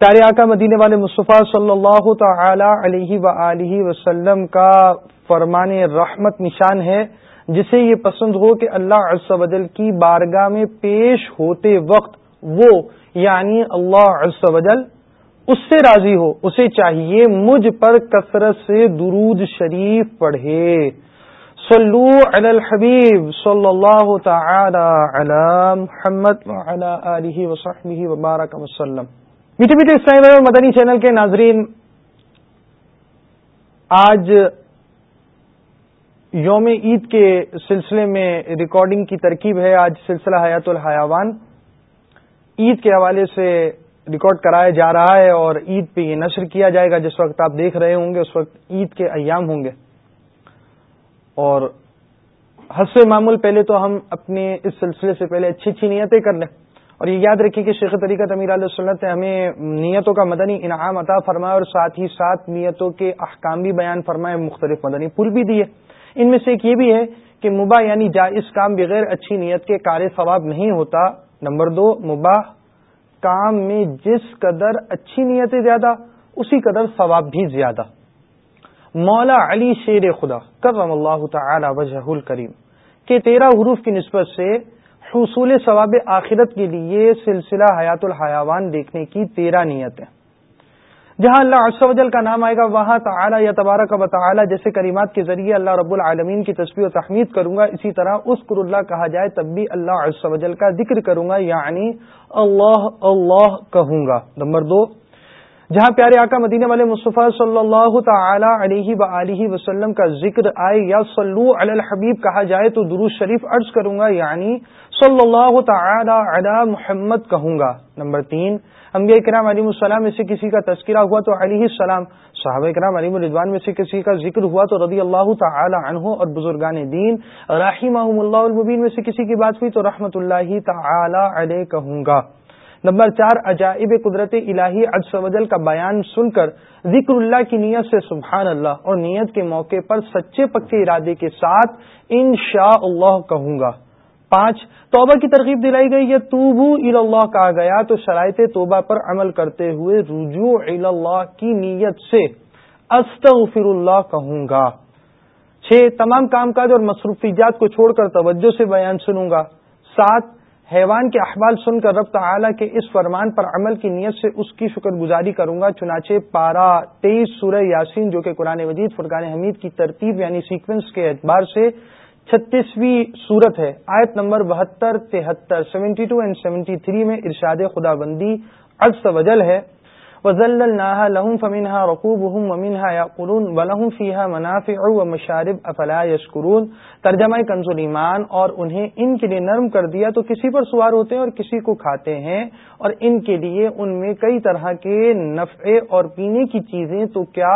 پیارے آقا مدینے والے مصطفیٰ صلی اللہ تعالی علیہ و وسلم کا فرمان رحمت نشان ہے، جسے یہ پسند ہو کہ اللہ عز و جل کی بارگاہ میں پیش ہوتے وقت وہ یعنی اللہ عز و جل، اس سے راضی ہو، اسے چاہیے مجھ پر کثرت سے درود شریف پڑھے۔ صلو علی الحبیب صلی اللہ تعالی علی محمد وعلی آلہ وصحبہ وبارک وسلم۔ میٹھے میٹھے اسلائی اور مدنی چینل کے ناظرین، آج یوم عید کے سلسلے میں ریکارڈنگ کی ترکیب ہے، آج سلسلہ حیات الحیوان۔ عید کے حوالے سے ریکارڈ کرایا جا رہا ہے اور عید پہ یہ نشر کیا جائے گا، جس وقت آپ دیکھ رہے ہوں گے، اس وقت عید کے ایام ہوں گے۔ اور حس معمول پہلے تو ہم اپنے اس سلسلے سے پہلے اچھی اچھی نیتیں کر لیں۔ اور یہ یاد رکھیں کہ شیخ طریقہ امیر علیہ سنت نے ہمیں نیتوں کا مدنی انعام عطا فرمایا اور ساتھ ہی ساتھ نیتوں کے احکام بھی بیان فرمائے، مختلف مدنی پل بھی دیے۔ ان میں سے ایک یہ بھی ہے کہ مباح یعنی جائز کام بغیر اچھی نیت کے کار ثواب نہیں ہوتا۔ نمبر دو، مباح کام میں جس قدر اچھی نیتیں زیادہ، اسی قدر ثواب بھی زیادہ۔ مولا علی شیر خدا، کرم اللہ تعالی وجہ الکریم، کہ تیرہ حروف کی نسبت سے حصول ثواب آخرت کے لیے سلسلہ حیات الحیوان دیکھنے کی تیرہ نیتیں۔ جہاں اللہ عز و جل کا نام آئے گا، وہاں تعالی یا تبارہ کا بطالہ جیسے کریمات کے ذریعے اللہ رب العالمین کی تصویر و تحمید کروں گا۔ اسی طرح اس اللہ کہا جائے، تب بھی اللہ عز و جل کا ذکر کروں گا یعنی اللہ اللہ کہوں گا۔ نمبر دو جہاں پیارے آقا مدینہ والے مصطفیٰ صلی اللہ تعالی علیہ و وسلم کا ذکر آئے، یا صلو علی الحبیب کہا جائے تو درو شریف عرض کروں گا یعنی صلی اللہ تعالی علی محمد کہوں گا۔ نمبر تین، انبیاء کرام علیہ السلام میں سے کسی کا تذکرہ ہوا تو علیہ السلام، صحابہ کرام علیہ الرضوان میں سے کسی کا ذکر ہوا تو رضی اللہ تعالی عنہ اور بزرگان دین رحمہ اللہ المبین میں سے کسی کی بات ہوئی تو رحمت اللہ تعالی علیہ کہوں گا۔ نمبر چار، عجائب قدرت الہی وجل کا بیان سن کر ذکر اللہ کی نیت سے سبحان اللہ اور نیت کے موقع پر سچے پکے ارادے کے ساتھ ان شاء اللہ کہوں گا۔ پانچ، توبہ کی ترغیب دلائی گئی یا توبو اللہ کہا گیا، تو شرائط توبہ پر عمل کرتے ہوئے رجوع اللہ کی نیت سے استغفر اللہ کہوں گا۔ چھ، تمام کام کاج اور مصروفیات کو چھوڑ کر توجہ سے بیان سنوں گا۔ سات حیوان کے احوال سن کر رب تعالی کے اس فرمان پر عمل کی نیت سے اس کی شکر گزاری کروں گا، چنانچہ پارا تیئیس سورہ یاسین جو کہ قرآن مجید، فرقان حمید کی ترتیب یعنی سیکوینس کے اعتبار سے چھتیسویں صورت ہے۔ آیت نمبر بہتر، تہتر seventy two and seventy three میں ارشاد خدا بندی عز وجل ہے۔ وزللناها لهم فمنها ركوبهم ومنها يأكلون ولهم فيها منافع ومشارب افلا يشكرون ترجمہ کنز ایمان اور انہیں ان کے لیے نرم کر دیا تو کسی پر سوار ہوتے ہیں اور کسی کو کھاتے ہیں اور ان کے لیے ان میں کئی طرح کے نفع اور پینے کی چیزیں تو کیا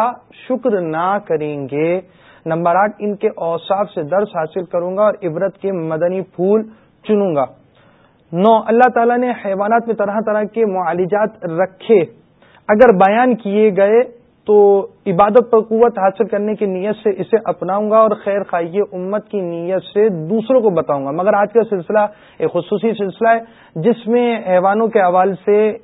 شکر نہ کریں گے؟ نمبر آٹھ، ان کے اوصاف سے درس حاصل کروں گا اور عبرت کے مدنی پھول چنوں گا۔ نو، اللہ تعالیٰ نے حیوانات میں طرح طرح کے معالجات رکھے۔ اگر بیان کیے گئے تو عبادت پر قوت حاصل کرنے کی نیت سے اسے اپناؤں گا اور خیر خواہی امت کی نیت سے دوسروں کو بتاؤں گا۔ مگر آج کا سلسلہ ایک خصوصی سلسلہ ہے جس میں حیوانوں کے حوالے سے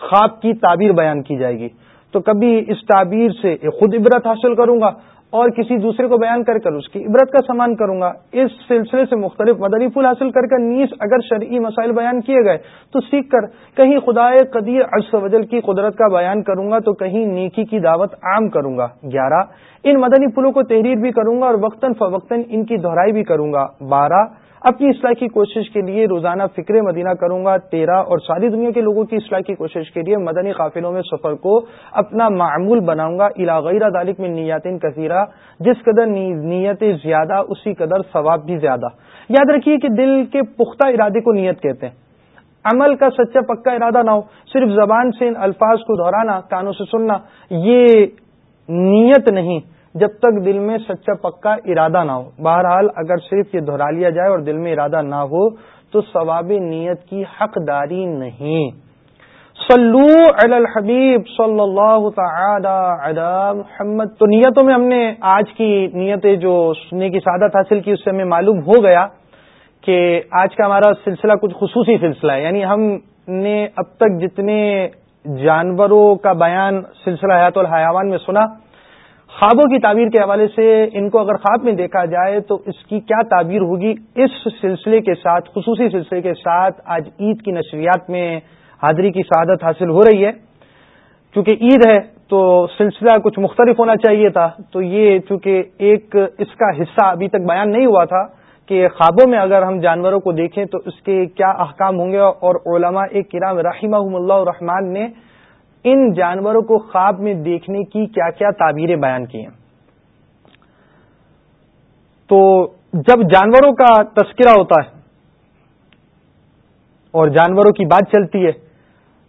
خواب کی تعبیر بیان کی جائے گی۔ تو کبھی اس تعبیر سے خود عبرت حاصل کروں گا اور کسی دوسرے کو بیان کر کر اس کی عبرت کا سامان کروں گا۔ اس سلسلے سے مختلف مدنی پھول حاصل کر کر نیز اگر شرعی مسائل بیان کیے گئے تو سیکھ کر کہیں خدا قدیر عرص وجل کی قدرت کا بیان کروں گا تو کہیں نیکی کی دعوت عام کروں گا۔ گیارہ، ان مدنی پھولوں کو تحریر بھی کروں گا اور وقتاً فوقتاً ان کی دہرائی بھی کروں گا۔ بارہ اپنی اصلاح کی کوشش کے لیے روزانہ فکر مدینہ کروں گا، تیرہ اور ساری دنیا کے لوگوں کی اصلاح کی کوشش کے لیے مدنی قافلوں میں سفر کو اپنا معمول بناؤں گا۔ علاغیر دالک میں نیتیں کثیرہ، جس قدر نیتیں زیادہ، اسی قدر ثواب بھی زیادہ۔ یاد رکھیے کہ دل کے پختہ ارادے کو نیت کہتے ہیں۔ عمل کا سچا پکا ارادہ نہ ہو، صرف زبان سے ان الفاظ کو دہرانا، کانوں سے سننا، یہ نیت نہیں۔ جب تک دل میں سچا پکا ارادہ نہ ہو۔ بہرحال اگر صرف یہ دہرا لیا جائے اور دل میں ارادہ نہ ہو، تو ثواب نیت کی حقداری نہیں۔ صلو علی الحبیب صلی اللہ تعالی علی محمد۔ تو نیتوں میں ہم نے آج کی نیتیں جو سننے کی سعادت حاصل کی، اس سے ہمیں معلوم ہو گیا کہ آج کا ہمارا سلسلہ کچھ خصوصی سلسلہ ہے۔ یعنی ہم نے اب تک جتنے جانوروں کا بیان سلسلہ حیات الحیوان میں سنا خوابوں کی تعبیر کے حوالے سے ان کو اگر خواب میں دیکھا جائے تو اس کی کیا تعبیر ہوگی؟ اس سلسلے کے ساتھ، خصوصی سلسلے کے ساتھ آج عید کی نشریات میں حاضری کی سعادت حاصل ہو رہی ہے۔ چونکہ عید ہے تو سلسلہ کچھ مختلف ہونا چاہیے تھا۔ تو یہ چونکہ ایک اس کا حصہ ابھی تک بیان نہیں ہوا تھا کہ خوابوں میں اگر ہم جانوروں کو دیکھیں تو اس کے کیا احکام ہوں گے اور علماء ایک کرام رحمہ اللہ الرحمان نے ان جانوروں کو خواب میں دیکھنے کی کیا کیا تعبیریں بیان کی ہیں؟ تو جب جانوروں کا تذکرہ ہوتا ہے اور جانوروں کی بات چلتی ہے،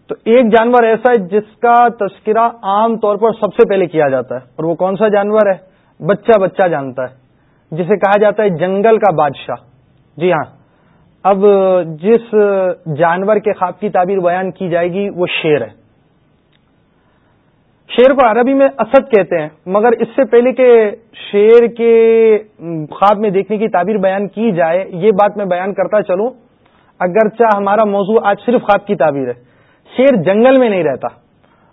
تو ایک جانور ایسا ہے جس کا تذکرہ عام طور پر سب سے پہلے کیا جاتا ہے۔ اور وہ کون سا جانور ہے؟ بچہ بچہ جانتا ہے، جسے کہا جاتا ہے جنگل کا بادشاہ۔ جی ہاں اب جس جانور کے خواب کی تعبیر بیان کی جائے گی وہ شیر ہے۔ شیر کو عربی میں اسد کہتے ہیں، مگر اس سے پہلے کہ شیر کے خواب میں دیکھنے کی تعبیر بیان کی جائے، یہ بات میں بیان کرتا چلوں۔ اگرچہ ہمارا موضوع آج صرف خواب کی تعبیر ہے۔ شیر جنگل میں نہیں رہتا۔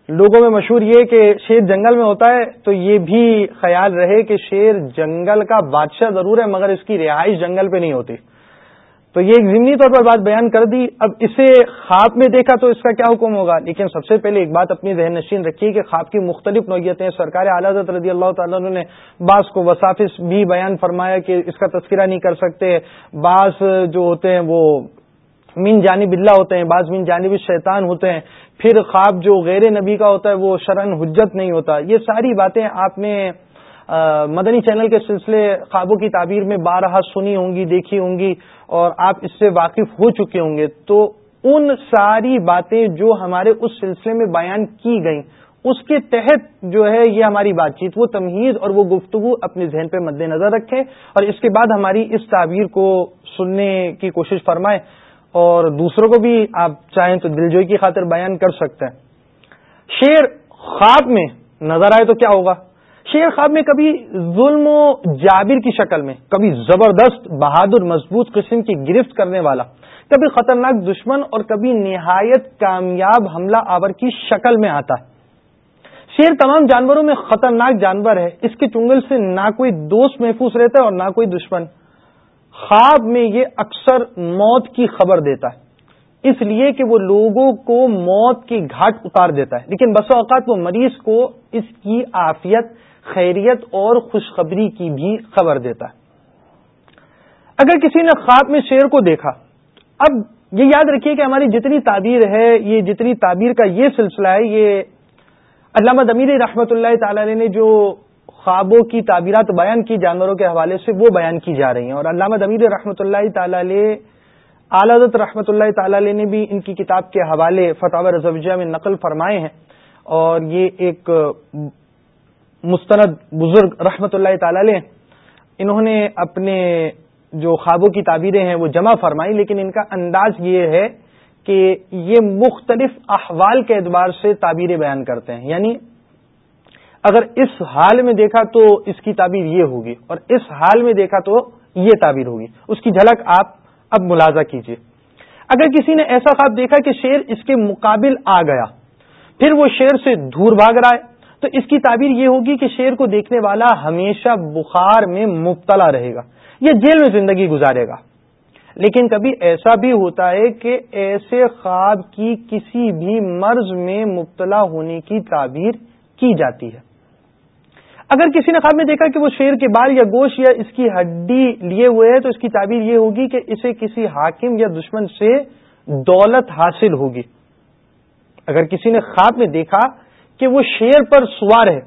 لوگوں میں مشہور یہ کہ شیر جنگل میں ہوتا ہے، تو یہ بھی خیال رہے کہ شیر جنگل کا بادشاہ ضرور ہے، مگر اس کی رہائش جنگل پہ نہیں ہوتی۔ تو یہ ایک ضمنی طور پر بات بیان کر دی۔ اب اسے خواب میں دیکھا تو اس کا کیا حکم ہوگا؟ لیکن سب سے پہلے ایک بات اپنی ذہن نشین رکھیے کہ خواب کی مختلف نوعیتیں سرکار اعلیٰ رضی اللہ تعالیٰ نے بعض کو وسافس بھی بیان فرمایا کہ اس کا تذکرہ نہیں کر سکتے۔ بعض جو ہوتے ہیں وہ مین جانب اللہ ہوتے ہیں، بعض مین جانب شیطان ہوتے ہیں۔ پھر خواب جو غیر نبی کا ہوتا ہے وہ شرن حجت نہیں ہوتا۔ یہ ساری باتیں آپ نے مدنی چینل کے سلسلے خوابوں کی تعبیر میں بارہا سنی ہوں گی، دیکھی ہوں گی۔ اور آپ اس سے واقف ہو چکے ہوں گے، تو ان ساری باتیں جو ہمارے اس سلسلے میں بیان کی گئیں، اس کے تحت جو ہے یہ ہماری بات چیت، وہ تمہید اور وہ گفتگو اپنے ذہن پہ مد نظر رکھیں اور اس کے بعد ہماری اس تعبیر کو سننے کی کوشش فرمائیں اور دوسروں کو بھی آپ چاہیں تو دلجوئی کی خاطر بیان کر سکتے ہیں۔ شیر خواب میں نظر آئے تو کیا ہوگا؟ شیر خواب میں کبھی ظلم و جابر کی شکل میں، کبھی زبردست بہادر مضبوط قسم کی گرفت کرنے والا، کبھی خطرناک دشمن اور کبھی نہایت کامیاب حملہ آور کی شکل میں آتا۔ ہے شیر تمام جانوروں میں خطرناک جانور ہے، اس کے چنگل سے نہ کوئی دوست محفوظ رہتا ہے اور نہ کوئی دشمن۔ خواب میں یہ اکثر موت کی خبر دیتا ہے، اس لیے کہ وہ لوگوں کو موت کی گھاٹ اتار دیتا ہے۔ لیکن بس اوقات وہ مریض کو اس کی عافیت خیریت اور خوشخبری کی بھی خبر دیتا ہے۔ اگر کسی نے خواب میں شیر کو دیکھا، اب یہ یاد رکھیے کہ ہماری جتنی تعبیر ہے، یہ جتنی تعبیر کا یہ سلسلہ ہے، یہ علامہ دمیر رحمۃ اللہ تعالی نے جو خوابوں کی تعبیرات بیان کی، جانوروں کے حوالے سے وہ بیان کی جا رہی ہیں۔ اور علامہ دمیر رحمۃ اللہ تعالی علیہ اعلیت رحمۃ اللہ تعالی علیہ نے بھی ان کی کتاب کے حوالے فتح رضویہ میں نقل فرمائے ہیں۔ اور یہ ایک مستند بزرگ رحمۃ اللہ تعالی علیہ انہوں نے اپنے جو خوابوں کی تعبیریں ہیں وہ جمع فرمائی، لیکن ان کا انداز یہ ہے کہ یہ مختلف احوال کے اعتبار سے تعبیریں بیان کرتے ہیں۔ یعنی اگر اس حال میں دیکھا تو اس کی تعبیر یہ ہوگی اور اس حال میں دیکھا تو یہ تعبیر ہوگی۔ اس کی جھلک آپ اب ملازہ کیجیے اگر کسی نے ایسا خواب دیکھا کہ شیر اس کے مقابل آ گیا، پھر وہ شیر سے دور بھاگ رہا ہے تو اس کی تعبیر یہ ہوگی کہ شیر کو دیکھنے والا ہمیشہ بخار میں مبتلا رہے گا، یا جیل میں زندگی گزارے گا۔ لیکن کبھی ایسا بھی ہوتا ہے کہ ایسے خواب کی کسی بھی مرض میں مبتلا ہونے کی تعبیر کی جاتی ہے۔ اگر کسی نے خواب میں دیکھا کہ وہ شیر کے بال یا گوشت یا اس کی ہڈی لیے ہوئے ہیں، تو اس کی تعبیر یہ ہوگی کہ اسے کسی حاکم یا دشمن سے دولت حاصل ہوگی۔ اگر کسی نے خواب میں دیکھا کہ وہ شیر پر سوار ہے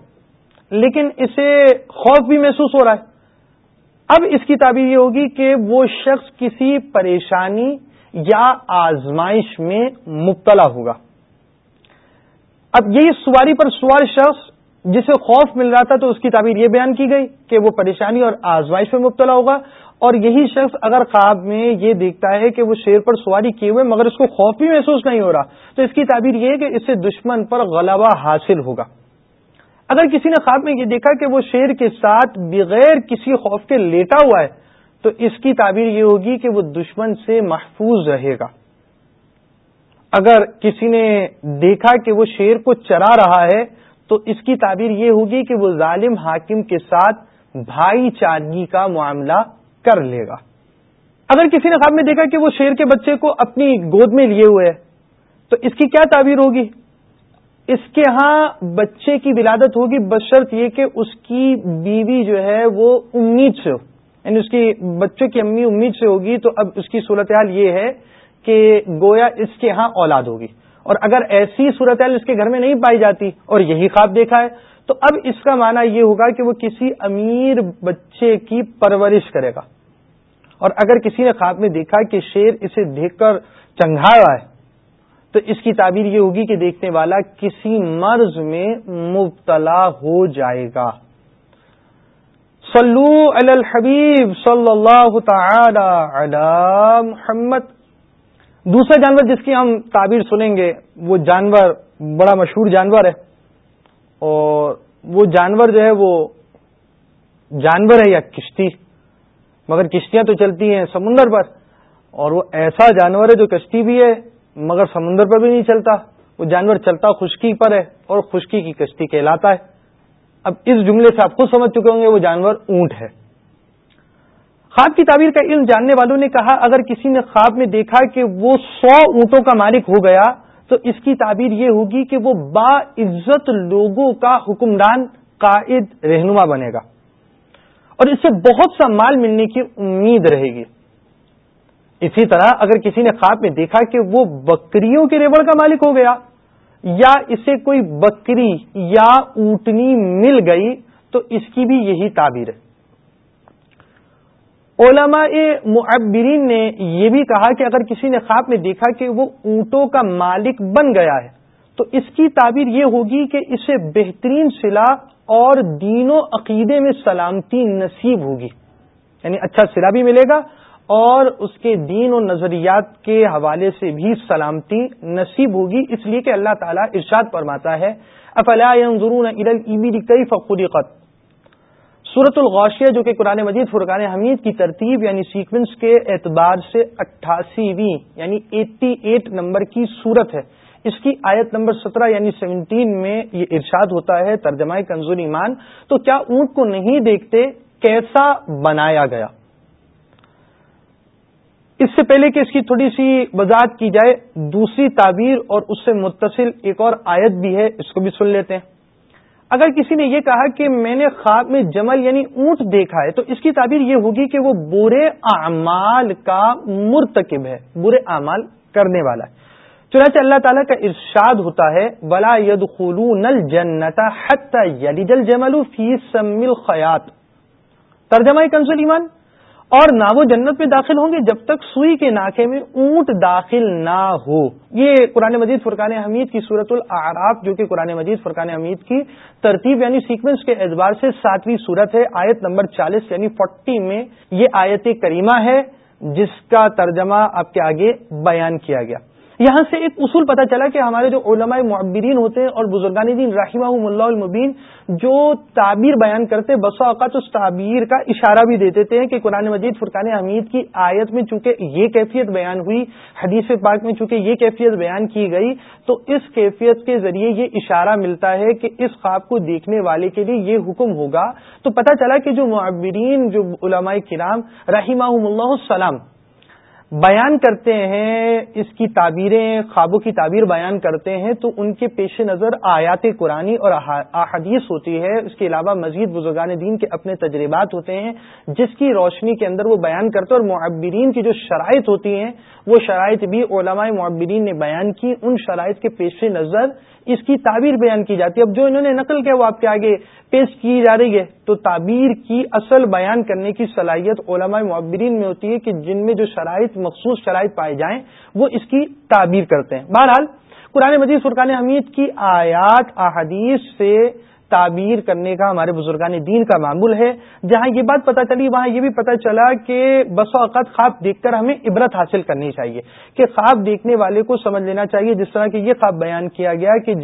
لیکن اسے خوف بھی محسوس ہو رہا ہے۔ اب اس کی تعبیر یہ ہوگی کہ وہ شخص کسی پریشانی یا آزمائش میں مبتلا ہوگا۔ اب یہی سواری پر سوار شخص جسے خوف مل رہا تھا تو اس کی تعبیر یہ بیان کی گئی کہ وہ پریشانی اور آزمائش میں مبتلا ہوگا۔ اور یہی شخص اگر خواب میں یہ دیکھتا ہے کہ وہ شیر پر سواری کیے ہوئے مگر اس کو خوف بھی محسوس نہیں ہو رہا، تو اس کی تعبیر یہ ہے کہ اس سے دشمن پر غلبہ حاصل ہوگا۔ اگر کسی نے خواب میں یہ دیکھا کہ وہ شیر کے ساتھ بغیر کسی خوف کے لیٹا ہوا ہے، تو اس کی تعبیر یہ ہوگی کہ وہ دشمن سے محفوظ رہے گا۔ اگر کسی نے دیکھا کہ وہ شیر کو چرا رہا ہے، تو اس کی تعبیر یہ ہوگی کہ وہ ظالم حاکم کے ساتھ بھائی چارگی کا معاملہ کر لے گا۔ اگر کسی نے خواب میں دیکھا کہ وہ شیر کے بچے کو اپنی گود میں لیے ہوئے تو اس کی کیا تعبیر ہوگی؟ اس کے ہاں بچے کی ولادت ہوگی، بشرط یہ کہ اس کی بیوی جو ہے وہ امید سے ہو۔ یعنی اس کی بچوں کی امی امید سے ہوگی، تو اب اس کی صورتحال یہ ہے کہ گویا اس کے ہاں اولاد ہوگی۔ اور اگر ایسی صورتحال اس کے گھر میں نہیں پائی جاتی اور یہی خواب دیکھا ہے، تو اب اس کا معنی یہ ہوگا کہ وہ کسی امیر بچے کی پرورش کرے گا۔ اور اگر کسی نے خواب میں دیکھا کہ شیر اسے دیکھ کر چنگھایا ہے، تو اس کی تعبیر یہ ہوگی کہ دیکھنے والا کسی مرض میں مبتلا ہو جائے گا۔ صلو علی الحبیب صلی اللہ تعالی علی محمد۔ دوسرا جانور جس کی ہم تعبیر سنیں گے، وہ جانور، بڑا مشہور جانور ہے۔ اور وہ جانور جو ہے، وہ جانور ہے یا کشتی۔ مگر کشتیاں تو چلتی ہیں سمندر پر اور وہ ایسا جانور ہے جو کشتی بھی ہے، مگر سمندر پر بھی نہیں چلتا۔ وہ جانور چلتا خشکی پر ہے اور خشکی کی کشتی کہلاتا ہے۔ اب اس جملے سے آپ خود سمجھ چکے ہوں گے وہ جانور اونٹ ہے۔ خواب کی تعبیر کا علم جاننے والوں نے کہا، اگر کسی نے خواب میں دیکھا کہ وہ سو اونٹوں کا مالک ہو گیا، تو اس کی تعبیر یہ ہوگی کہ وہ با عزت لوگوں کا حکمران، قائد، رہنما بنے گا۔ اور اس سے بہت سا مال ملنے کی امید رہے گی۔ اسی طرح اگر کسی نے خواب میں دیکھا کہ وہ بکریوں کے ریوڑ کا مالک ہو گیا یا اسے کوئی بکری یا اونٹنی مل گئی، تو اس کی بھی یہی تعبیر ہے۔ علماء معبرین نے یہ بھی کہا کہ اگر کسی نے خواب میں دیکھا کہ وہ اونٹوں کا مالک بن گیا ہے، تو اس کی تعبیر یہ ہوگی کہ اسے بہترین سلا اور دین و عقیدے میں سلامتی نصیب ہوگی۔ یعنی اچھا سلا بھی ملے گا اور اس کے دین و نظریات کے حوالے سے بھی سلامتی نصیب ہوگی۔ اس لیے کہ اللہ تعالیٰ ارشاد فرماتا ہے، افلا ينظرون الى الابل كيف خلقت؟ سورت الغوشیہ جو کہ قرآن مجید، فرقان حمید کی ترتیب یعنی سیکوینس کے اعتبار سے اٹھاسیویں یعنی ایٹی ایٹ نمبر کی صورت ہے۔ اس کی آیت نمبر سترہ یعنی سیونٹین میں یہ ارشاد ہوتا ہے، ترجمہ کنزور ایمان، تو کیا اونٹ کو نہیں دیکھتے کیسا بنایا گیا؟ اس سے پہلے کہ اس کی تھوڑی سی وضاحت کی جائے، دوسری تعبیر اور اس سے متصل ایک اور آیت بھی ہے، اس کو بھی سن لیتے ہیں۔ اگر کسی نے یہ کہا کہ میں نے خواب میں جمل یعنی اونٹ دیکھا ہے، تو اس کی تعبیر یہ ہوگی کہ وہ برے اعمال کا مرتکب ہے، برے اعمال کرنے والا ہے۔ چنانچہ اللہ تعالیٰ کا ارشاد ہوتا ہے بلا ید نل جنتا جل فی ترجمہ کنزل ایمان؟ اور نہ وہ جنت میں داخل ہوں گے جب تک سوئی کے ناکے میں اونٹ داخل نہ ہو۔ یہ قرآن مجید فرقان حمید کی صورت العراف جو کہ قرآن مجید فرقان حمید کی ترتیب یعنی سیکوینس کے اعتبار سے ساتویں صورت ہے، آیت نمبر چالیس یعنی فورٹی میں یہ آیت کریمہ ہے، جس کا ترجمہ آپ کے آگے بیان کیا گیا۔ یہاں سے ایک اصول پتہ چلا کہ ہمارے جو علماء معبرین ہوتے ہیں اور بزرگان دین رحمہ اللہ المبین جو تعبیر بیان کرتے بسا اوقات اس تعبیر کا اشارہ بھی دے دیتے تھے کہ قرآن مجید فرقان حمید کی آیت میں چونکہ یہ کیفیت بیان ہوئی، حدیث پاک میں چونکہ یہ کیفیت بیان کی گئی، تو اس کیفیت کے ذریعے یہ اشارہ ملتا ہے کہ اس خواب کو دیکھنے والے کے لیے یہ حکم ہوگا۔ تو پتہ چلا کہ جو معبرین جو علماء کرام رحمہ اللہ السلام بیان کرتے ہیں، اس کی تعبیریں، خوابوں کی تعبیر بیان کرتے ہیں، تو ان کے پیش نظر آیات قرآنی اور احادیث ہوتی ہے۔ اس کے علاوہ مزید بزرگان دین کے اپنے تجربات ہوتے ہیں، جس کی روشنی کے اندر وہ بیان کرتے ہیں اور معبرین کی جو شرائط ہوتی ہیں، وہ شرائط بھی علماء معبرین نے بیان کی۔ ان شرائط کے پیش نظر اس کی تعبیر بیان کی جاتی ہے۔ اب جو انہوں نے نقل کیا وہ آپ کے آگے پیش کی جا رہی ہے۔ تو تعبیر کی اصل بیان کرنے کی صلاحیت علماء معبرین میں ہوتی ہے کہ جن میں جو شرائط، مخصوص شرائط پائے جائیں، وہ اس کی تعبیر کرتے ہیں۔ بہرحال قرآن مجید فرقان حمید کی آیات، احادیث سے تعبیر کرنے کا ہمارے بزرگان دین کا معمول ہے۔ جہاں یہ بات پتہ چلی، وہاں یہ بھی پتہ چلا کہ بس اوقات خواب دیکھ کر ہمیں عبرت حاصل کرنی چاہیے۔ کہ خواب دیکھنے والے کو سمجھ لینا چاہیے، جس طرح کہ یہ خواب بیان کیا گیا کہ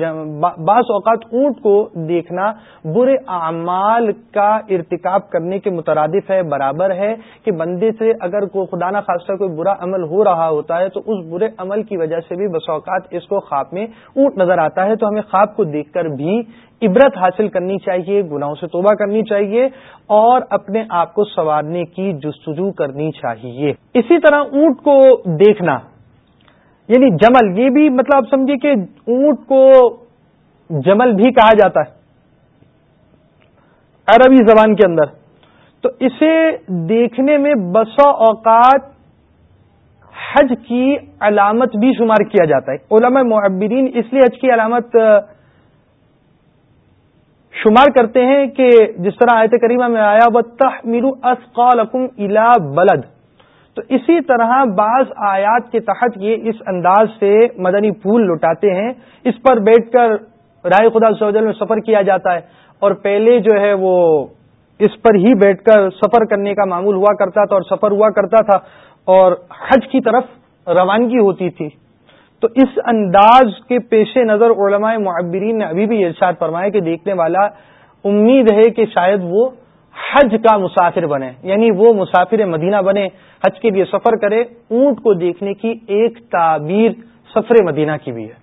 بعض اوقات اونٹ کو دیکھنا برے اعمال کا ارتکاب کرنے کے مترادف ہے، برابر ہے۔ کہ بندے سے اگر کوئی خدا نہ خاصہ کوئی برا عمل ہو رہا ہوتا ہے، تو اس برے عمل کی وجہ سے بھی بس اوقات اس کو خواب میں اونٹ نظر آتا ہے۔ تو ہمیں خواب کو دیکھ کر بھی عبرت حاصل کرنی چاہیے، گناہوں سے توبہ کرنی چاہیے اور اپنے آپ کو سنوارنے کی جستجو کرنی چاہیے۔ اسی طرح اونٹ کو دیکھنا یعنی جمل، یہ بھی مطلب آپ سمجھیے کہ اونٹ کو جمل بھی کہا جاتا ہے۔ عربی زبان کے اندر۔ تو اسے دیکھنے میں بسا اوقات حج کی علامت بھی شمار کیا جاتا ہے۔ علماء معبرین اس لیے حج کی علامت شمار کرتے ہیں کہ جس طرح آیت کریمہ میں آیا وہ تحمیر اصقالکم الا بلد۔ تو اسی طرح بعض آیات کے تحت یہ اس انداز سے مدنی پھول لٹاتے ہیں۔ اس پر بیٹھ کر رائے خدا سوجل میں سفر کیا جاتا ہے۔ اور پہلے جو ہے وہ اس پر ہی بیٹھ کر سفر کرنے کا معمول ہوا کرتا تھا اور سفر ہوا کرتا تھا اور حج کی طرف روانگی ہوتی تھی۔ تو اس انداز کے پیش نظر علماء معبرین نے ابھی بھی ارشاد فرمایا کہ دیکھنے والا امید ہے کہ شاید وہ حج کا مسافر بنے یعنی وہ مسافر مدینہ بنے، حج کے لیے سفر کرے، اونٹ کو دیکھنے کی ایک تعبیر سفر مدینہ کی بھی ہے۔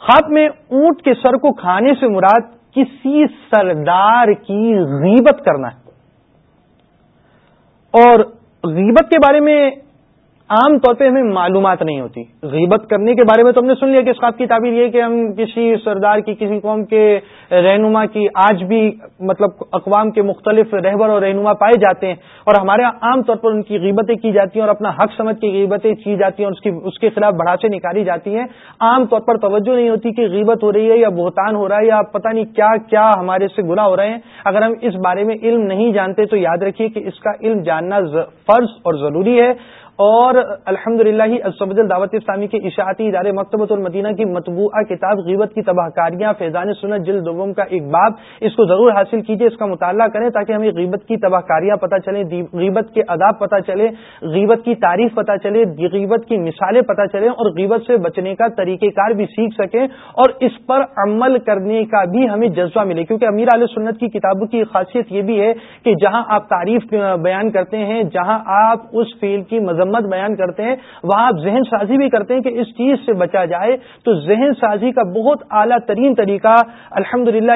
ہاتھ میں اونٹ کے سر کو کھانے سے مراد کسی سردار کی غیبت کرنا ہے۔ اور غیبت کے بارے میں عام طور پہ ہمیں معلومات نہیں ہوتی۔ غیبت کرنے کے بارے میں تو ہم نے سن لیا کہ اس خواب کی تعبیر یہ کہ ہم کسی سردار کی، کسی قوم کے رہنما کی آج بھی مطلب اقوام کے مختلف رہبر اور رہنما پائے جاتے ہیں اور ہمارے عام طور پر ان کی غیبتیں کی جاتی ہیں اور اپنا حق سمجھ کے غیبتیں کی جاتی ہیں اور اس کی، اس کے خلاف بڑھاچے نکالی جاتی ہیں۔ عام طور پر توجہ نہیں ہوتی کہ غیبت ہو رہی ہے یا بہتان ہو رہا ہے یا پتہ نہیں کیا کیا ہمارے سے گناہ ہو رہے ہیں۔ اگر ہم اس بارے میں علم نہیں جانتے تو یاد رکھیے کہ اس کا علم جاننا فرض اور ضروری ہے۔ اور الحمد للہ اسبل دعوت اسلامی کے اشاعتی ادارے مکتبۃ المدینہ کی مطبوعہ کتاب غیبت کی تباہ کاریاں فیضان سنت جلد دوم کا ایک باب، اس کو ضرور حاصل کیجیے اس کا مطالعہ کریں تاکہ ہمیں غیبت کی تباہ کاریاں پتہ چلیں غیبت کے اداب پتہ چلے غیبت کی تعریف پتہ چلے غیبت کی مثالیں پتہ چلیں اور غیبت سے بچنے کا طریقہ کار بھی سیکھ سکیں اور اس پر عمل کرنے کا بھی ہمیں جذبہ ملے۔ کیونکہ امیر علیہ سنت کی کتابوں کی خاصیت یہ بھی ہے کہ جہاں آپ تعریف بیان کرتے ہیں، جہاں آپ اس فیل کی مذمت مذمت بیان کرتے ہیں، وہاں آپ ذہن سازی بھی کرتے ہیں کہ اس چیز سے بچا جائے۔ تو ذہن سازی کا بہت اعلیٰ ترین طریقہ الحمد للہ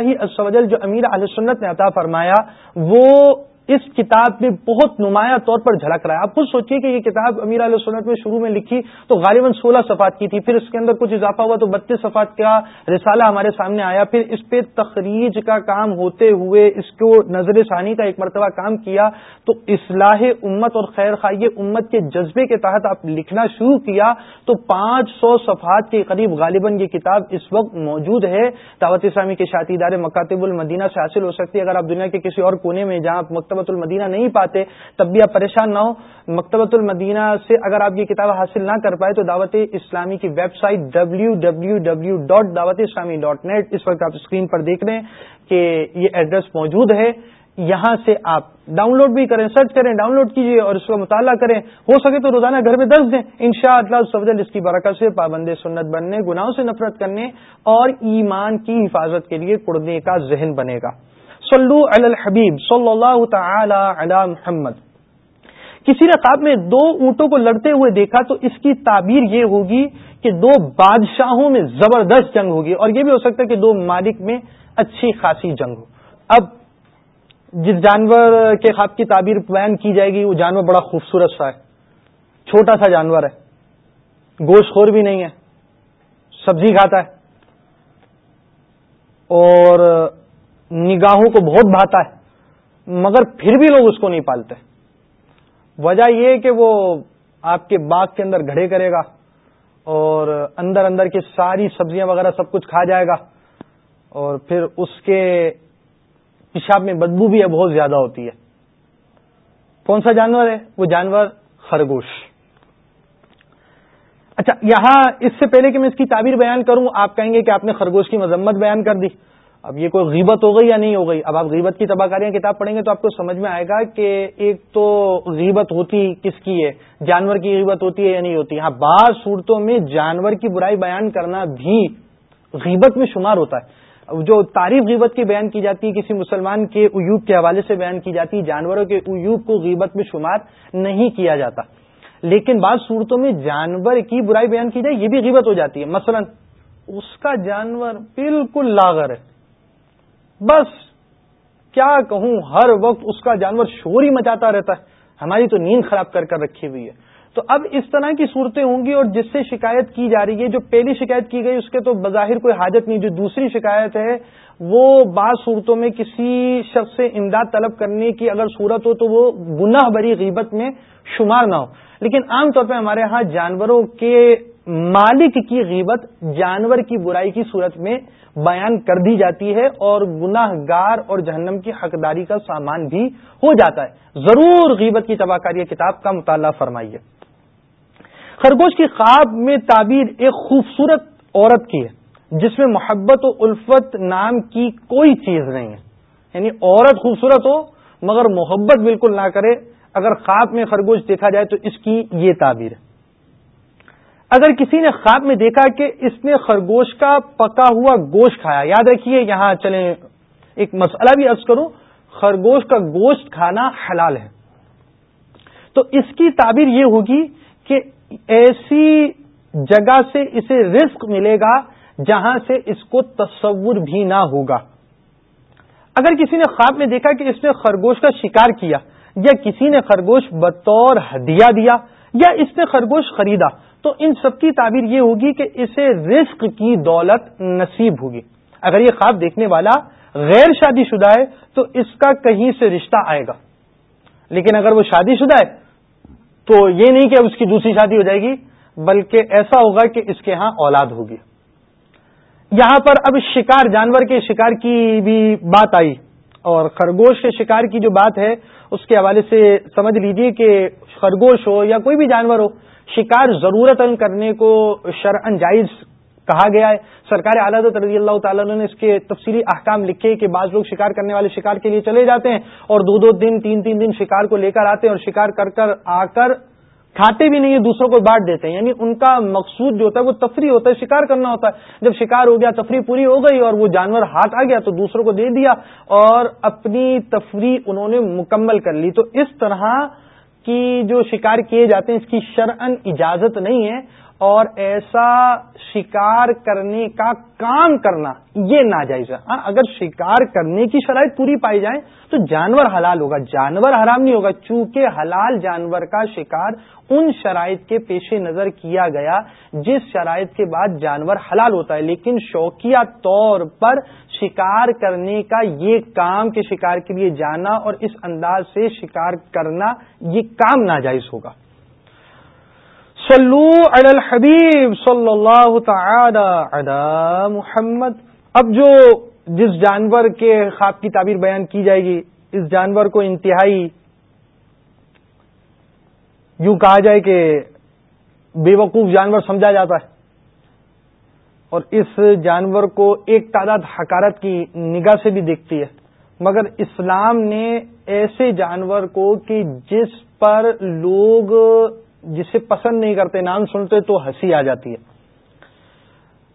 جو امیر علیہ سنت نے عطا فرمایا، وہ اس کتاب میں بہت نمایاں طور پر جھلک رہا ہے۔ آپ خود سوچیے کہ یہ کتاب امیر علیہ سنت میں شروع میں لکھی تو غالباً سولہ صفات کی تھی، پھر اس کے اندر کچھ اضافہ ہوا تو بتیس صفات کا رسالہ ہمارے سامنے آیا۔ پھر اس پہ تخریج کا کام ہوتے ہوئے اس کو نظر ثانی کا ایک مرتبہ کام کیا۔ تو اصلاح امت اور خیر خائی امت کے جذبے کے تحت آپ لکھنا شروع کیا تو پانچ سو صفحات کے قریب غالباً یہ کتاب اس وقت موجود ہے۔ دعوت اسلامی کے شاطی ادارے مکاتب المدینہ سے حاصل ہو سکتی ہے۔ اگر آپ دنیا کے کسی اور کونے میں جہاں مکتب مکتبۃ المدینہ نہیں پاتے، تب بھی آپ پریشان نہ ہو مکتبۃ المدینہ سے اگر آپ یہ کتاب حاصل نہ کر پائے تو دعوت اسلامی کی website W W W dot Dawat Islami dot net اس وقت آپ اسکرین پر دیکھ رہے ہیں کہ یہ ایڈریس موجود ہے۔ یہاں سے آپ ڈاؤن لوڈ بھی کریں، سرچ کریں ڈاؤن لوڈ کیجیے اور اس کا مطالعہ کریں۔ ہو سکے تو روزانہ گھر میں درج دیں۔ ان شاء اللہ اس کی برکت سے پابند سنت بننے، گناہوں سے نفرت کرنے اور ایمان کی حفاظت کے لیے کڑنے کا ذہن بنے گا۔ صلو علی الحبیب صلی اللہ تعالی علی محمد۔ کسی نے خواب میں دو اونٹوں کو لڑتے ہوئے دیکھا تو اس کی تعبیر یہ ہوگی کہ دو بادشاہوں میں زبردست جنگ ہوگی اور یہ بھی ہو سکتا ہے کہ دو مالک میں اچھی خاصی جنگ ہو۔ اب جس جانور کے خواب کی تعبیر بیان کی جائے گی وہ جانور بڑا خوبصورت سا ہے، چھوٹا سا جانور ہے۔ گوشت خور بھی نہیں ہے، سبزی کھاتا ہے۔ اور نگاہوں کو بہت بھاتا ہے، مگر پھر بھی لوگ اس کو نہیں پالتے۔ وجہ یہ کہ وہ آپ کے باغ کے اندر گھڑے کرے گا اور اندر اندر کی ساری سبزیاں وغیرہ سب کچھ کھا جائے گا۔ اور پھر اس کے پیشاب میں بدبو بھی ہے بہت زیادہ ہوتی ہے۔ کون سا جانور ہے؟ وہ جانور خرگوش۔ اچھا یہاں اس سے پہلے کہ میں اس کی تعبیر بیان کروں، آپ کہیں گے کہ آپ نے خرگوش کی مذمت بیان کر دی۔ اب یہ کوئی غیبت ہو گئی یا نہیں ہو گئی؟ اب آپ غیبت کی تباہ کاریاں کتاب پڑھیں گے تو آپ کو سمجھ میں آئے گا کہ ایک تو غیبت ہوتی کس کی ہے؟ جانور کی غیبت ہوتی ہے یا نہیں ہوتی؟ ہاں بعض صورتوں میں جانور کی برائی بیان کرنا بھی غیبت میں شمار ہوتا ہے۔ جو تعریف غیبت کی بیان کی جاتی ہے، کسی مسلمان کے ایوب کے حوالے سے بیان کی جاتی ہے، جانوروں کے ایوب کو غیبت میں شمار نہیں کیا جاتا۔ لیکن بعض صورتوں میں جانور کی برائی بیان کی جائے، یہ بھی غیبت ہو جاتی ہے۔ مثلا اس کا جانور بالکل لاغر ہے۔ بس کیا کہوں، ہر وقت اس کا جانور شور ہی مچاتا رہتا ہے۔ ہماری تو نیند خراب کر کر رکھی ہوئی ہے۔ تو اب اس طرح کی صورتیں ہوں گی اور جس سے شکایت کی جا رہی ہے، جو پہلی شکایت کی گئی، اس کے تو بظاہر کوئی حاجت نہیں۔ جو دوسری شکایت ہے، وہ بعض صورتوں میں کسی شخص سے امداد طلب کرنے کی اگر صورت ہو تو وہ گناہ بری غیبت میں شمار نہ ہو۔ لیکن عام طور پہ ہمارے ہاں جانوروں کے مالک کی غیبت، جانور کی برائی کی صورت میں بیان کر دی جاتی ہے اور گناہ گار اور جہنم کی حقداری کا سامان بھی ہو جاتا ہے۔ ضرور غیبت کی تباہ کاری کتاب کا مطالعہ فرمائیے۔ خرگوش کی خواب میں تعبیر ایک خوبصورت عورت کی ہے، جس میں محبت و الفت نام کی کوئی چیز نہیں ہے۔ یعنی عورت خوبصورت ہو، مگر محبت بالکل نہ کرے۔ اگر خواب میں خرگوش دیکھا جائے تو اس کی یہ تعبیر ہے۔ اگر کسی نے خواب میں دیکھا کہ اس نے خرگوش کا پکا ہوا گوشت کھایا، یاد رکھیے، یہاں چلیں، ایک مسئلہ بھی عرض کروں، خرگوش کا گوشت کھانا حلال ہے۔ تو اس کی تعبیر یہ ہوگی کہ ایسی جگہ سے اسے رزق ملے گا جہاں سے اس کو تصور بھی نہ ہوگا۔ اگر کسی نے خواب میں دیکھا کہ اس نے خرگوش کا شکار کیا، یا کسی نے خرگوش بطور ہدیہ دیا، یا اس نے خرگوش خریدا تو ان سب کی تعبیر یہ ہوگی کہ اسے رزق کی دولت نصیب ہوگی۔ اگر یہ خواب دیکھنے والا غیر شادی شدہ ہے تو اس کا کہیں سے رشتہ آئے گا۔ لیکن اگر وہ شادی شدہ ہے تو یہ نہیں کہ اس کی دوسری شادی ہو جائے گی، بلکہ ایسا ہوگا کہ اس کے ہاں اولاد ہوگی۔ یہاں پر اب شکار جانور کے شکار کی بھی بات آئی اور خرگوش کے شکار کی جو بات ہے، اس کے حوالے سے سمجھ لیجیے کہ خرگوش ہو یا کوئی بھی جانور ہو شکار ضرورت کرنے کو شرعن جائز کہا گیا ہے۔ سرکار عالت رضی اللہ تعالیٰ نے اس کے تفصیلی احکام لکھے کہ بعض لوگ شکار کرنے والے شکار کے لیے چلے جاتے ہیں اور دو دو دن، تین تین دن شکار کو لے کر آتے ہیں اور شکار کر کر آ کر کھاتے بھی نہیں، دوسروں کو بانٹ دیتے ہیں۔ یعنی ان کا مقصود جو ہوتا ہے وہ تفریح ہوتا ہے، شکار کرنا ہوتا ہے۔ جب شکار ہو گیا، تفریح پوری ہو گئی اور وہ جانور ہاتھ آ گیا تو دوسروں کو دے دیا اور اپنی تفریح انہوں نے مکمل کر لی۔ تو اس طرح کی جو شکار کیے جاتے ہیں اس کی شرعن اجازت نہیں ہے اور ایسا شکار کرنے کا کام کرنا، یہ ناجائز ہے۔ ہاں اگر شکار کرنے کی شرائط پوری پائی جائے تو جانور حلال ہوگا۔ جانور حرام نہیں ہوگا۔ چونکہ حلال جانور کا شکار ان شرائط کے پیش نظر کیا گیا جس شرائط کے بعد جانور حلال ہوتا ہے۔ لیکن شوقیہ طور پر شکار کرنے کا یہ کام کے شکار کے لیے جانا اور اس انداز سے شکار کرنا، یہ کام ناجائز ہوگا۔ صلو علی الحبیب صلی اللہ تعالی علی محمد۔ اب جو جس جانور کے خواب کی تعبیر بیان کی جائے گی، اس جانور کو انتہائی یوں کہا جائے کہ بے وقوف جانور سمجھا جاتا ہے۔ اور اس جانور کو ایک تعداد حکارت کی نگاہ سے بھی دیکھتی ہے۔ مگر اسلام نے ایسے جانور کو کہ جس پر لوگ جسے پسند نہیں کرتے، نام سنتے تو ہنسی آ جاتی ہے۔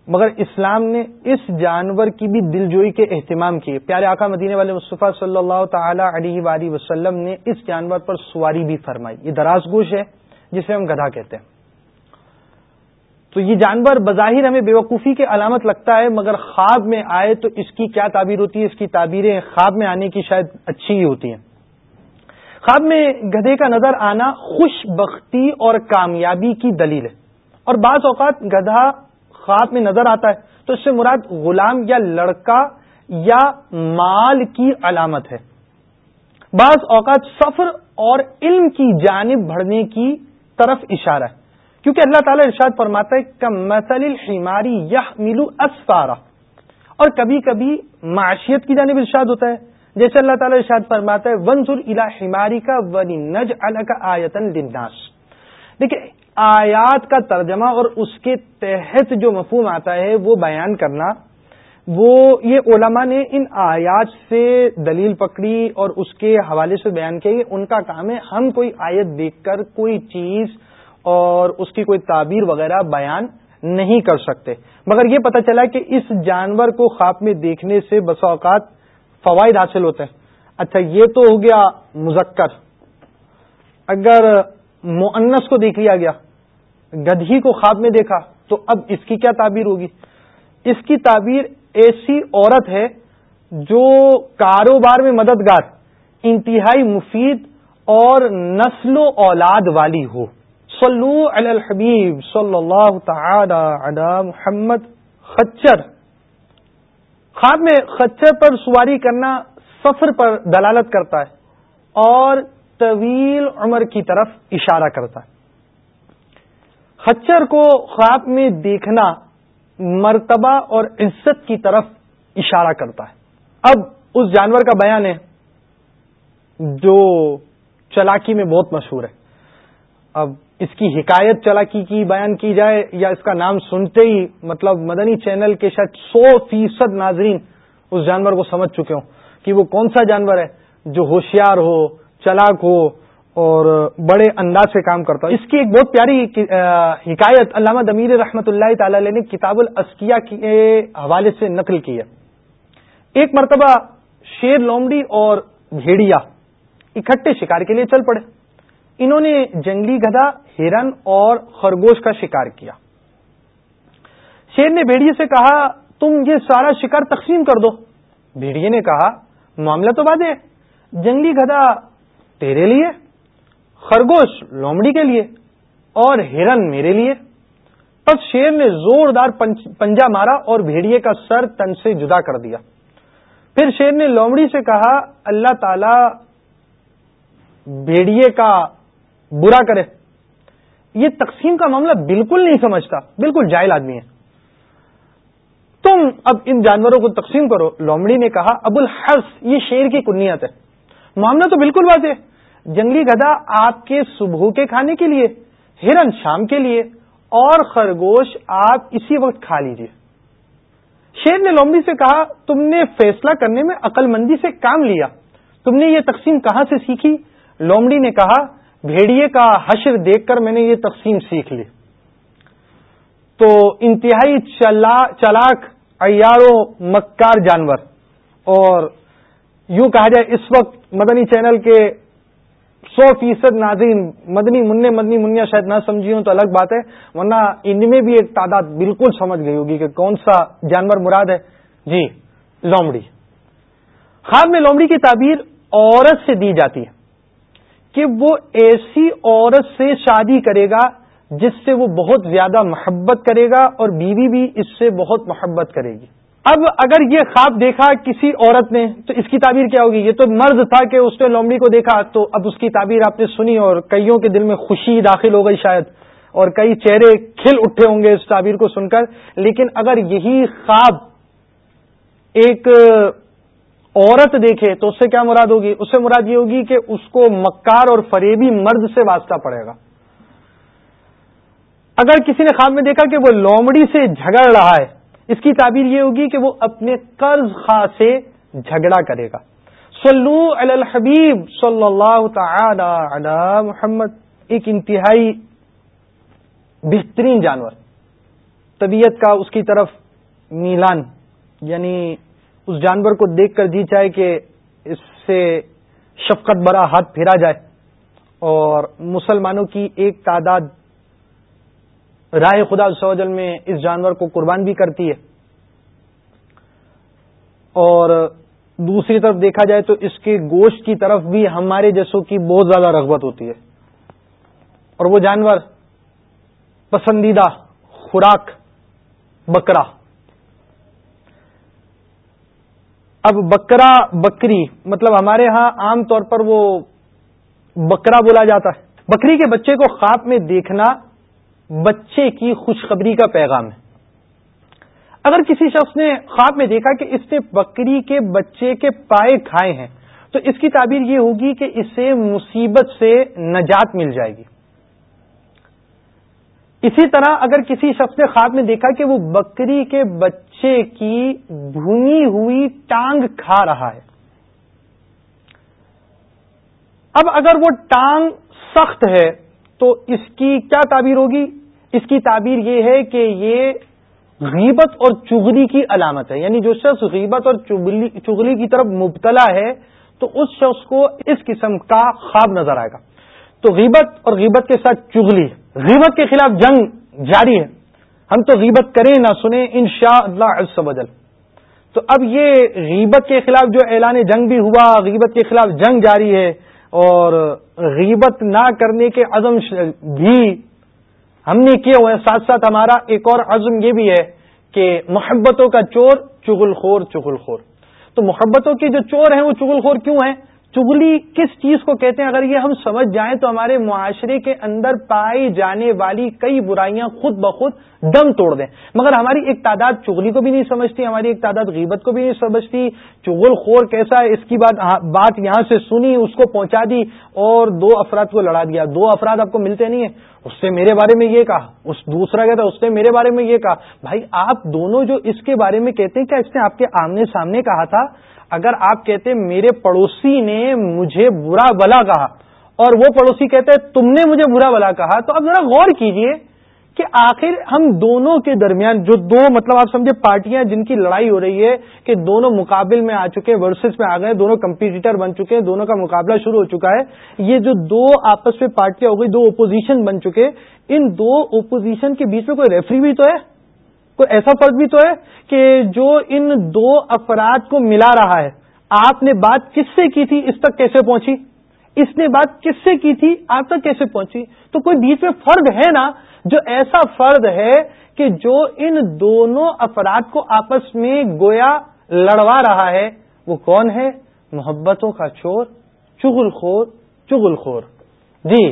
مگر اسلام نے اس جانور کی بھی دلجوئی کے اہتمام کیے۔ پیارے آقا مدینے والے مصطفیٰ صلی اللہ تعالی علیہ وآلہ وسلم نے اس جانور پر سواری بھی فرمائی۔ یہ دراز گوش ہے، جسے ہم گدھا کہتے ہیں۔ تو یہ جانور بظاہر ہمیں بیوقوفی کے علامت لگتا ہے، مگر خواب میں آئے تو اس کی کیا تعبیر ہوتی ہے؟ اس کی تعبیریں خواب میں آنے کی شاید اچھی ہی ہوتی ہیں۔ خواب میں گدھے کا نظر آنا خوش بختی اور کامیابی کی دلیل ہے۔ اور بعض اوقات گدھا خواب میں نظر آتا ہے تو اس سے مراد غلام یا لڑکا یا مال کی علامت ہے۔ بعض اوقات سفر اور علم کی جانب بڑھنے کی طرف اشارہ ہے۔ کیونکہ اللہ تعالیٰ ارشاد فرماتا ہے کم مسل الحماری یا ملو اسفارا اور کبھی کبھی معاشیت کی جانب ارشاد ہوتا ہے۔ جیسے اللہ تعالیٰ ارشاد فرماتا ہے ونزر الا ہماری کا ونی نج کا آیتن دناس دیکھیے آیات کا ترجمہ اور اس کے تحت جو مفہوم آتا ہے، وہ بیان کرنا، وہ یہ علماء نے ان آیات سے دلیل پکڑی اور اس کے حوالے سے بیان کیا، ان کا کام ہے ہم کوئی آیت دیکھ کر، کوئی چیز اور اس کی کوئی تعبیر وغیرہ بیان نہیں کر سکتے۔ مگر یہ پتہ چلا کہ اس جانور کو خواب میں دیکھنے سے بس اوقات فوائد حاصل ہوتے ہیں۔ اچھا یہ تو ہو گیا مذکر۔ اگر معنس کو دیکھ لیا گیا، گدھی کو خواب میں دیکھا، تو اب اس کی کیا تعبیر ہوگی؟ اس کی تعبیر ایسی عورت ہے جو کاروبار میں مددگار، انتہائی مفید اور نسل و اولاد والی ہو۔ صلو علی الحبیب صلی اللہ تعالی علی محمد خچر۔ خواب میں خچر پر سواری کرنا سفر پر دلالت کرتا ہے اور طویل عمر کی طرف اشارہ کرتا ہے۔ خچر کو خواب میں دیکھنا مرتبہ اور عزت کی طرف اشارہ کرتا ہے۔ اب اس جانور کا بیان ہے۔ جو چلاکی میں بہت مشہور ہے۔ اب اس کی حکایت چلاکی کی بیان کی جائے یا اس کا نام سنتے ہی مطلب مدنی چینل کے شاید سو فیصد ناظرین اس جانور کو سمجھ چکے ہوں کہ وہ کون سا جانور ہے جو ہوشیار ہو، چلاک ہو اور بڑے انداز سے کام کرتا ہو اس کی ایک بہت پیاری حکایت علامہ دمیر رحمۃ اللہ تعالی علیہ نے کتاب الاسکیا کے حوالے سے نقل کی ہے۔ ایک مرتبہ شیر لومڑی اور بھیڑیا اکٹھے شکار کے لیے چل پڑے۔ انہوں نے جنگلی گدھا، ہرن اور خرگوش کا شکار کیا۔ شیر نے بھیڑیے سے کہا، تم یہ سارا شکار تقسیم کر دو۔ بھیڑیے نے کہا، معاملہ تو بات ہے۔ جنگلی گدھا تیرے لیے، خرگوش لومڑی کے لیے اور ہرن میرے لیے۔ بس شیر نے زوردار پنجا مارا اور بھیڑیے کا سر تن سے جدا کر دیا۔ پھر شیر نے لومڑی سے کہا، اللہ تعالی بھیڑیے کا برا کرے۔ یہ تقسیم کا معاملہ بالکل نہیں سمجھتا، بالکل جائل آدمی ہے۔ تم اب ان جانوروں کو تقسیم کرو۔ لومڑی نے کہا، ابو الحرس یہ شیر کی کنیت ہے۔ معاملہ تو بالکل بات ہے۔ جنگلی گدا آپ کے صبح کے کھانے کے لیے، ہرن شام کے لیے، اور خرگوش آپ اسی وقت کھا لیجیے شیر نے لومڑی سے کہا، تم نے فیصلہ کرنے میں عقل مندی سے کام لیا۔ تم نے یہ تقسیم کہاں سے سیکھی؟ لومڑی نے کہا بھیڑیے کا حشر دیکھ کر میں نے یہ تقسیم سیکھ لی۔ تو انتہائی چلاک ایارو مکار جانور۔ اور یوں کہا جائے اس وقت مدنی چینل کے سو فیصد ناظرین، مدنی منع، مدنی منیا شاید نہ سمجھی ہوں تو الگ بات ہے، ورنہ ان میں بھی ایک تعداد بالکل سمجھ گئی ہوگی کہ کون سا جانور مراد ہے۔ جی لومڑی۔ خواب میں لومڑی کی تعبیر عورت سے دی جاتی ہے۔ کہ وہ ایسی عورت سے شادی کرے گا جس سے وہ بہت زیادہ محبت کرے گا اور بیوی بھی اس سے بہت محبت کرے گی۔ اب اگر یہ خواب دیکھا کسی عورت نے تو اس کی تعبیر کیا ہوگی؟ یہ تو مرض تھا کہ اس نے لومڑی کو دیکھا تو اب اس کی تعبیر آپ نے سنی اور کئیوں کے دل میں خوشی داخل ہو گئی شاید اور کئی چہرے کھل اٹھے ہوں گے اس تعبیر کو سن کر۔ لیکن اگر یہی خواب ایک عورت دیکھے تو اس سے کیا مراد ہوگی؟ اس سے مراد یہ ہوگی کہ اس کو مکار اور فریبی مرد سے واسطہ پڑے گا۔ اگر کسی نے خواب میں دیکھا کہ وہ لومڑی سے جھگڑ رہا ہے، اس کی تعبیر یہ ہوگی کہ وہ اپنے قرض خواہ سے جھگڑا کرے گا۔ صلو علی الحبیب صلی اللہ تعالی علی محمد، ایک انتہائی بہترین جانور۔ طبیعت کا اس کی طرف میلان یعنی اس جانور کو دیکھ کر جی چاہے کہ اس سے شفقت برا ہاتھ پھیرا جائے اور مسلمانوں کی ایک تعداد رائے خدا سوجل میں اس جانور کو قربان بھی کرتی ہے۔ اور دوسری طرف دیکھا جائے تو اس کے گوشت کی طرف بھی ہمارے جیسوں کی بہت زیادہ رغبت ہوتی ہے۔ اور وہ جانور پسندیدہ خوراک بکرا اب بکرا بکری مطلب ہمارے ہاں عام طور پر وہ بکرا بولا جاتا ہے۔ بکری کے بچے کو خواب میں دیکھنا بچے کی خوشخبری کا پیغام ہے۔ اگر کسی شخص نے خواب میں دیکھا کہ اس نے بکری کے بچے کے پائے کھائے ہیں، تو اس کی تعبیر یہ ہوگی کہ اسے مصیبت سے نجات مل جائے گی۔ اسی طرح اگر کسی شخص نے خواب میں دیکھا کہ وہ بکری کے بچے بچے کی بھونی ہوئی ٹانگ کھا رہا ہے۔ اب اگر وہ ٹانگ سخت ہے تو اس کی کیا تعبیر ہوگی؟ اس کی تعبیر یہ ہے کہ یہ غیبت اور چگلی کی علامت ہے۔ یعنی جو شخص غیبت اور چگلی کی طرف مبتلا ہے تو اس شخص کو اس قسم کا خواب نظر آئے گا۔ تو غیبت اور غیبت کے ساتھ چگلی غیبت کے خلاف جنگ جاری ہے۔ ہم تو غیبت کریں نہ سنیں ان شاء اللہ بدل تو اب یہ غیبت کے خلاف جو اعلان جنگ بھی ہوا، غیبت کے خلاف جنگ جاری ہے اور غیبت نہ کرنے کے عزم بھی ہم نے کیے ہوئے ساتھ ساتھ ہمارا ایک اور عزم یہ بھی ہے کہ محبتوں کا چور چغل خور چغل خور تو محبتوں کے جو چور ہیں وہ چغل خور کیوں ہیں؟ چگلی کس چیز کو کہتے ہیں؟ اگر یہ ہم سمجھ جائیں تو ہمارے معاشرے کے اندر پائی جانے والی کئی برائیاں خود بخود دم توڑ دیں۔ مگر ہماری ایک تعداد چگلی کو بھی نہیں سمجھتی، ہماری ایک تعداد غیبت کو بھی نہیں سمجھتی۔ چغل خور کیسا ہے؟ اس کی بات ہاں، بات یہاں سے سنی، اس کو پہنچا دی اور دو افراد کو لڑا دیا۔ دو افراد آپ کو ملتے نہیں ہیں۔ اس سے میرے بارے میں یہ کہا، اس دوسرا کہتا اس نے میرے بارے میں یہ کہا۔ بھائی، آپ دونوں جو اس کے بارے میں کہتے ہیں، کیا اس نے آپ کے آمنے سامنے کہا تھا؟ اگر آپ کہتے میرے پڑوسی نے مجھے برا بلا کہا اور وہ پڑوسی کہتے تم نے مجھے برا بلا کہا، تو اب ذرا غور کیجیے کہ آخر ہم دونوں کے درمیان جو دو مطلب آپ سمجھے پارٹیاں جن کی لڑائی ہو رہی ہے کہ دونوں مقابل میں آ چکے ورسز میں آ گئے دونوں کمپیٹیٹر بن چکے ہیں، دونوں کا مقابلہ شروع ہو چکا ہے۔ یہ جو دو آپس میں پارٹیاں ہو گئی، دو اپوزیشن بن چکے ان دو اپوزیشن کے بیچ میں کوئی ریفری بھی تو ہے؟ کوئی ایسا فرق بھی تو ہے کہ جو ان دو افراد کو ملا رہا ہے، آپ نے بات کس سے کی تھی؟ اس تک کیسے پہنچی؟ اس نے بات کس سے کی تھی؟ آپ تک کیسے پہنچی؟ تو کوئی بیچ میں فرد ہے نا؟ جو ایسا فرد ہے کہ جو ان دونوں افراد کو آپس میں گویا لڑوا رہا ہے، وہ کون ہے؟ محبتوں کا چور چغل خور چغل خور۔ جی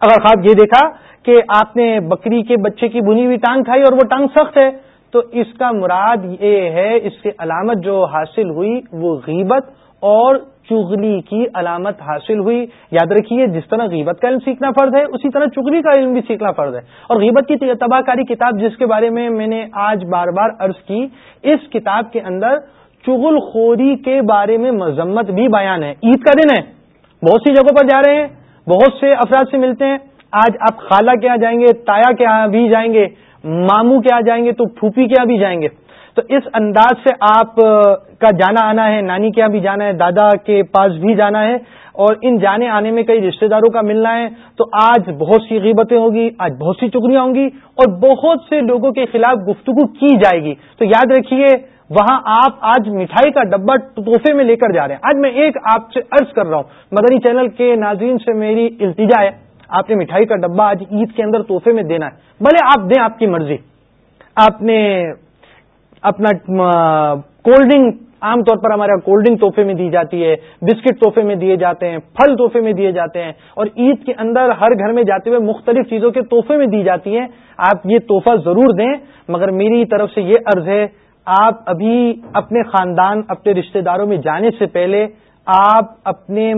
اگر خواب یہ دیکھا کہ آپ نے بکری کے بچے کی بنی ہوئی ٹانگ کھائی اور وہ ٹانگ سخت ہے تو اس کا مراد یہ ہے، اس سے علامت جو حاصل ہوئی، وہ غیبت اور چغلی کی علامت حاصل ہوئی۔ یاد رکھیے، جس طرح غیبت کا علم سیکھنا فرض ہے، اسی طرح چغلی کا علم بھی سیکھنا فرض ہے۔ اور غیبت کی تباہ کاری کتاب جس کے بارے میں میں نے آج بار بار عرض کی، اس کتاب کے اندر چغل خوری کے بارے میں مذمت بھی بیان ہے۔ عید کا دن ہے۔ بہت سی جگہوں پر جا رہے ہیں، بہت سے افراد سے ملتے ہیں۔ آج آپ خالہ کے یہاں جائیں گے، تایا کے یہاں بھی جائیں گے۔ ماموں کے یہاں جائیں گے تو پھوپھی کے یہاں بھی جائیں گے۔ تو اس انداز سے آپ کا جانا آنا ہے، نانی کے یہاں بھی جانا ہے، دادا کے پاس بھی جانا ہے، اور ان جانے آنے میں کئی رشتہ داروں کا ملنا ہے۔ تو آج بہت سی غیبتیں ہوگی، آج بہت سی چکریاں ہوں گی، اور بہت سے لوگوں کے خلاف گفتگو کی جائے گی۔ تو یاد رکھیے، وہاں آپ آج مٹھائی کا ڈبہ تحفے میں لے کر جا رہے ہیں۔ آج میں ایک آپ سے عرض کر رہا ہوں، مدنی چینل کے ناظرین سے میری التجا ہے۔ آپ نے مٹھائی کا ڈبہ آج عید کے اندر تحفے میں دینا ہے۔ بھلے آپ دیں آپ کی مرضی۔ آپ نے اپنا کولڈ ڈرنک عام طور پر ہمارے کولڈ ڈرنک تحفے میں دی جاتی ہے، بسکٹ تحفے میں دیے جاتے ہیں، پھل تحفے میں دیے جاتے ہیں، اور عید کے اندر ہر گھر میں جاتے ہوئے مختلف چیزوں کے تحفے میں دی جاتی ہیں۔ آپ یہ تحفہ ضرور دیں، مگر میری طرف سے یہ عرض ہے، آپ ابھی اپنے خاندان، اپنے رشتہ داروں میں جانے سے پہلے آپ اپنے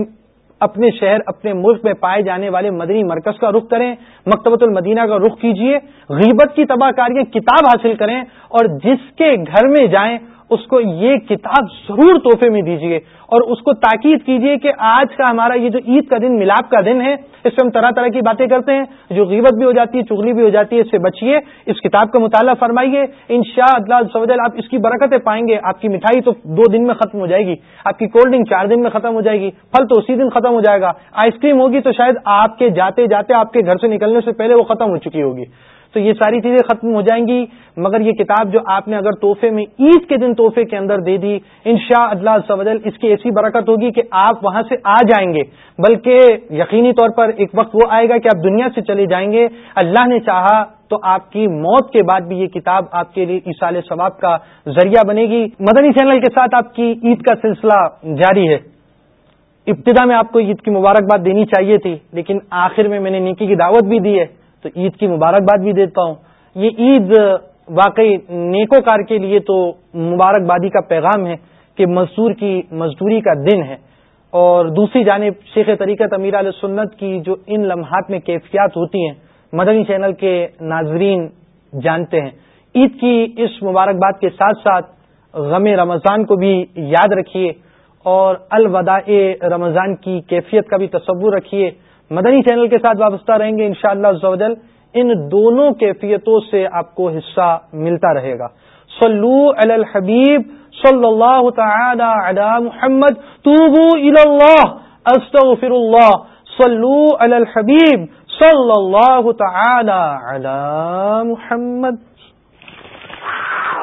اپنے شہر، اپنے ملک میں پائے جانے والے مدنی مرکز کا رخ کریں، مکتبۃ المدینہ کا رخ کیجیے غیبت کی تباہ کاری کتاب حاصل کریں اور جس کے گھر میں جائیں اس کو یہ کتاب ضرور تحفے میں دیجیے اور اس کو تاکید کیجیے کہ آج کا ہمارا یہ جو عید کا دن، ملاپ کا دن ہے، اس میں ہم طرح طرح کی باتیں کرتے ہیں، جو غیبت بھی ہو جاتی ہے چگلی بھی ہو جاتی ہے، اس سے بچیے اس کتاب کا مطالعہ فرمائیے ان شاء اللہ آپ اس کی برکتیں پائیں گے، آپ کی مٹھائی تو دو دن میں ختم ہو جائے گی، آپ کی کولڈ ڈرنک چار دن میں ختم ہو جائے گی، پھل تو اسی دن ختم ہو جائے گا، آئس کریم ہوگی تو شاید آپ کے جاتے جاتے آپ کے گھر سے نکلنے سے پہلے وہ ختم ہو چکی ہوگی۔ تو یہ ساری چیزیں ختم ہو جائیں گی۔ مگر یہ کتاب جو آپ نے اگر تحفے میں عید کے دن تحفے کے اندر دے دی ان شاء اللہ اس کی ایسی برکت ہوگی کہ آپ وہاں سے آ جائیں گے۔ بلکہ یقینی طور پر ایک وقت وہ آئے گا کہ آپ دنیا سے چلے جائیں گے۔ اللہ نے چاہا تو آپ کی موت کے بعد بھی یہ کتاب آپ کے لیے اصال ثواب کا ذریعہ بنے گی۔ مدنی چینل کے ساتھ آپ کی عید کا سلسلہ جاری ہے۔ ابتدا میں آپ کو عید کی مبارکباد دینی چاہیے تھی، لیکن آخر میں میں نے نیکی کی دعوت بھی دی ہے۔ تو عید کی مبارکباد بھی دیتا ہوں۔ یہ عید واقعی نیکوکار کے لیے تو مبارکبادی کا پیغام ہے کہ مزدور کی مزدوری کا دن ہے۔ اور دوسری جانب شیخ طریقت امیر علیہ سنت کی جو ان لمحات میں کیفیات ہوتی ہیں، مدنی چینل کے ناظرین جانتے ہیں۔ عید کی اس مبارکباد کے ساتھ ساتھ غم رمضان کو بھی یاد رکھیے اور الوداع رمضان کی کیفیت کا بھی تصور رکھیے۔ مدنی چینل کے ساتھ وابستہ رہیں گے انشاءاللہ شاء اللہ ان دونوں کیفیتوں سے آپ کو حصہ ملتا رہے گا۔ صلو علی الحبیب صلی اللہ تعالی علی محمد۔ توبو الی اللہ استغفر اللہ صلو علی الحبیب صلی اللہ تعالی علی محمد۔